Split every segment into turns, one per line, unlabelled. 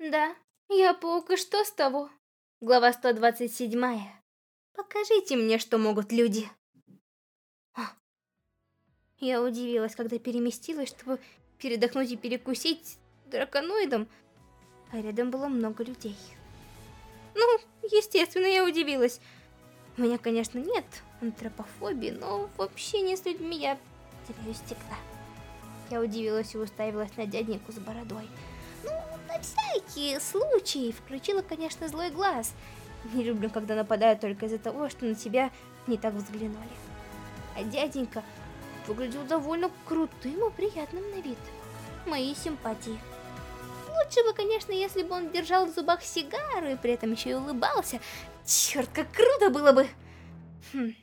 Да, я паук, и что с того? Глава 127. Покажите мне, что могут люди. А. Я удивилась, когда переместилась, чтобы передохнуть и перекусить драконоидом, а рядом было много людей. Ну, естественно, я удивилась. У меня, конечно, нет антропофобии, но в общении с людьми я теряюсь всегда. Я удивилась и уставилась на дяденьку с бородой. На всякий случай, включила, конечно, злой глаз. Не люблю, когда нападают только из-за того, что на тебя не так взглянули. А дяденька выглядел довольно крутым и приятным на вид. Мои симпатии. Лучше бы, конечно, если бы он держал в зубах сигару и при этом еще и улыбался. Черт, как круто было бы! Хм.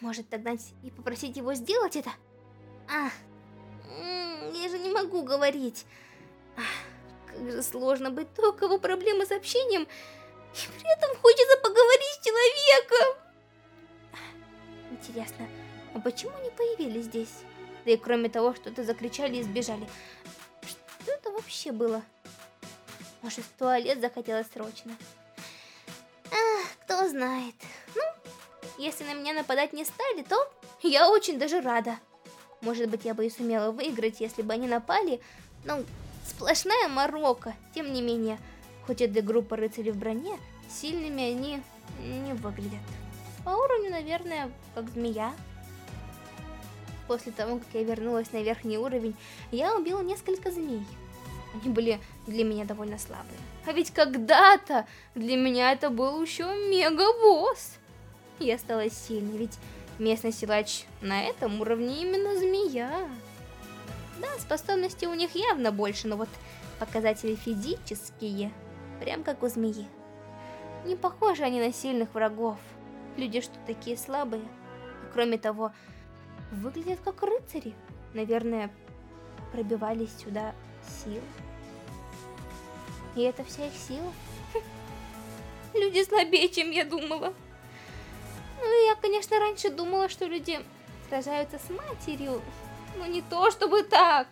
Может тогда и попросить его сделать это? А, я же не могу говорить. Ах, же сложно быть то, у кого проблемы с общением, и при этом хочется поговорить с человеком. Интересно, а почему они появились здесь? Да и кроме того, что-то закричали и сбежали. Что это вообще было? Может, в туалет захотелось срочно? Ах, кто знает. Ну, если на меня нападать не стали, то я очень даже рада. Может быть, я бы и сумела выиграть, если бы они напали. Ну, сплошная морока. Тем не менее, хоть это группа рыцарей в броне, сильными они не выглядят. По уровню, наверное, как змея. После того, как я вернулась на верхний уровень, я убила несколько змей. Они были для меня довольно слабые. А ведь когда-то для меня это был еще мега-босс. Я стала сильной, ведь местный силач на этом уровне именно змея. Да, способности у них явно больше, но вот показатели физические, прям как у змеи. Не похожи они на сильных врагов. Люди что, такие слабые? И кроме того, выглядят как рыцари. Наверное, пробивались сюда сил. И это вся их сила? Хм. Люди слабее, чем я думала. Ну, я, конечно, раньше думала, что люди сражаются с матерью, но не то чтобы так.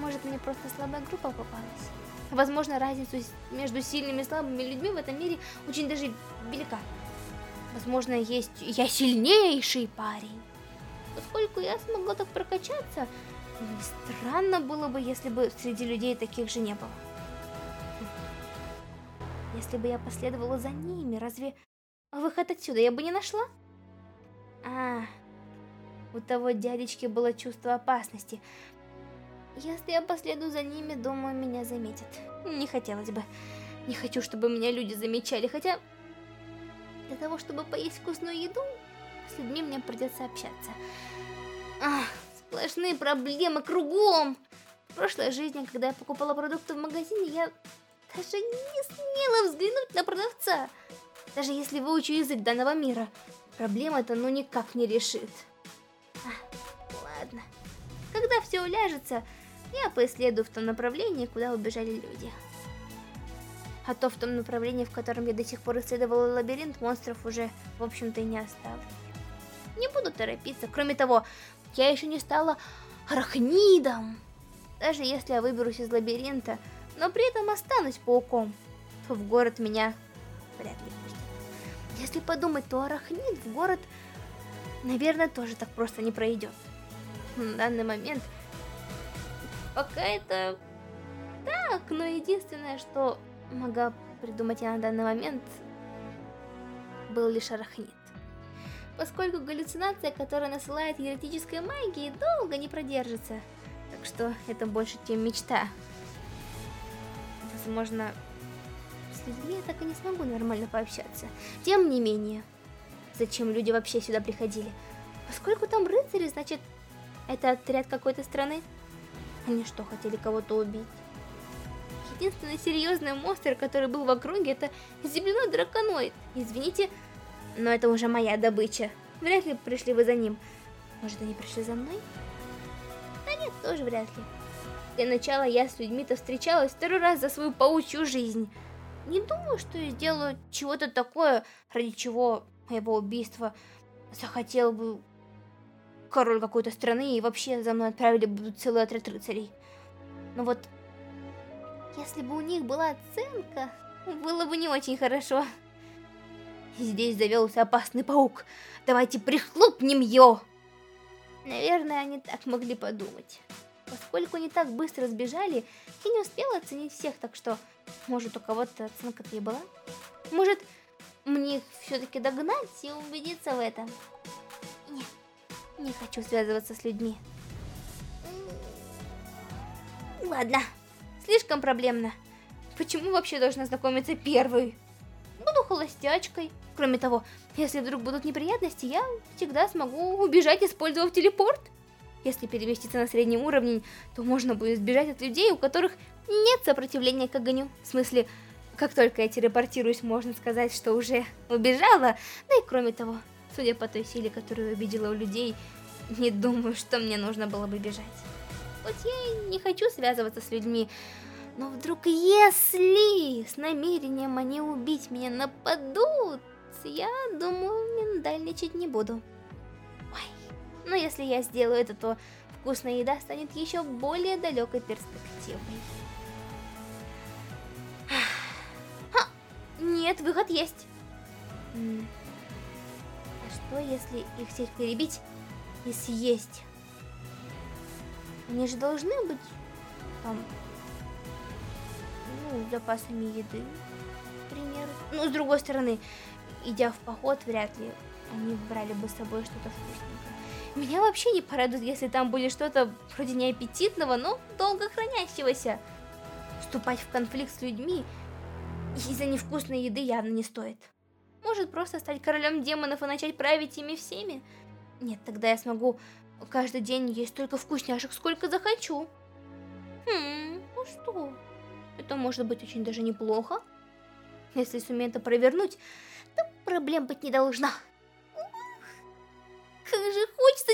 Может, мне просто слабая группа попалась? Возможно, разница между сильными и слабыми людьми в этом мире очень даже велика. Возможно, есть я сильнейший парень. Поскольку я смогла так прокачаться, странно было бы, если бы среди людей таких же не было. Если бы я последовала за ними, разве выход отсюда я бы не нашла? А, у того дядечки было чувство опасности. Если я последую за ними, думаю, меня заметят. Не хотелось бы. Не хочу, чтобы меня люди замечали, хотя... Для того, чтобы поесть вкусную еду, с людьми мне придется общаться. Ах, сплошные проблемы кругом. В прошлой жизни, когда я покупала продукты в магазине, я даже не смела взглянуть на продавца. Даже если выучу язык данного мира, проблема это ну никак не решит. Когда все уляжется, я поисследую в том направлении, куда убежали люди. А то в том направлении, в котором я до сих пор исследовала лабиринт, монстров уже, в общем-то, и не осталось. Не буду торопиться. Кроме того, я еще не стала арахнидом. Даже если я выберусь из лабиринта, но при этом останусь пауком, то в город меня вряд ли пустят. Если подумать, то арахнит в город, наверное, тоже так просто не пройдет. На данный момент пока это так, но единственное, что могла придумать я на данный момент, был лишь арахнит. Поскольку галлюцинация, которая насылает еретической магией, долго не продержится. Так что это больше, чем мечта. Возможно, с людьми я так и не смогу нормально пообщаться. Тем не менее, зачем люди вообще сюда приходили? Поскольку там рыцари, значит, это отряд какой-то страны? Они что, хотели кого-то убить? Единственный серьезный монстр, который был в округе, это земляной драконоид. Извините, но это уже моя добыча. Вряд ли пришли вы за ним. Может, они пришли за мной? Да нет, тоже вряд ли. Для начала я с людьми-то встречалась второй раз за свою паучью жизнь. Не думаю, что я сделаю чего-то такое, ради чего моего убийства захотел бы король какой-то страны и вообще за мной отправили будут целый отряд рыцарей. Но вот Если бы у них была оценка, было бы не очень хорошо. Здесь завелся опасный паук. Давайте прихлопнем его! Наверное, они так могли подумать. Поскольку они так быстро сбежали, я не успела оценить всех, так что, может, у кого-то оценка-то и была? Может, мне их все-таки догнать и убедиться в этом? Не хочу связываться с людьми. Ладно, слишком проблемно. Почему вообще должна знакомиться первой? Буду холостячкой. Кроме того, если вдруг будут неприятности, я всегда смогу убежать, использовав телепорт. Если переместиться на средний уровень, то можно будет сбежать от людей, у которых нет сопротивления к огню. В смысле, как только я телепортируюсь, можно сказать, что уже убежала. Да и кроме того, судя по той силе, которую увидела у людей, не думаю, что мне нужно было бы бежать. Хоть я и не хочу связываться с людьми, но вдруг если с намерением они убить меня нападут, я думаю, миндальничать не буду. Но если я сделаю это, то вкусная еда станет еще более далекой перспективой. Ха! Нет, выход есть. Что, если их всех перебить и съесть? Они же должны быть там, ну, запасами еды, к примеру. Ну, с другой стороны, идя в поход, вряд ли они брали бы с собой что-то вкусненькое. Меня вообще не порадует, если там будет что-то вроде неаппетитного, но долго хранящегося. Вступать в конфликт с людьми из-за невкусной еды явно не стоит. Может просто стать королем демонов и начать править ими всеми? Нет, тогда я смогу каждый день есть столько вкусняшек, сколько захочу. Хм, ну что? Это может быть очень даже неплохо. Если сумею это провернуть, то проблем быть не должно. Как же хочется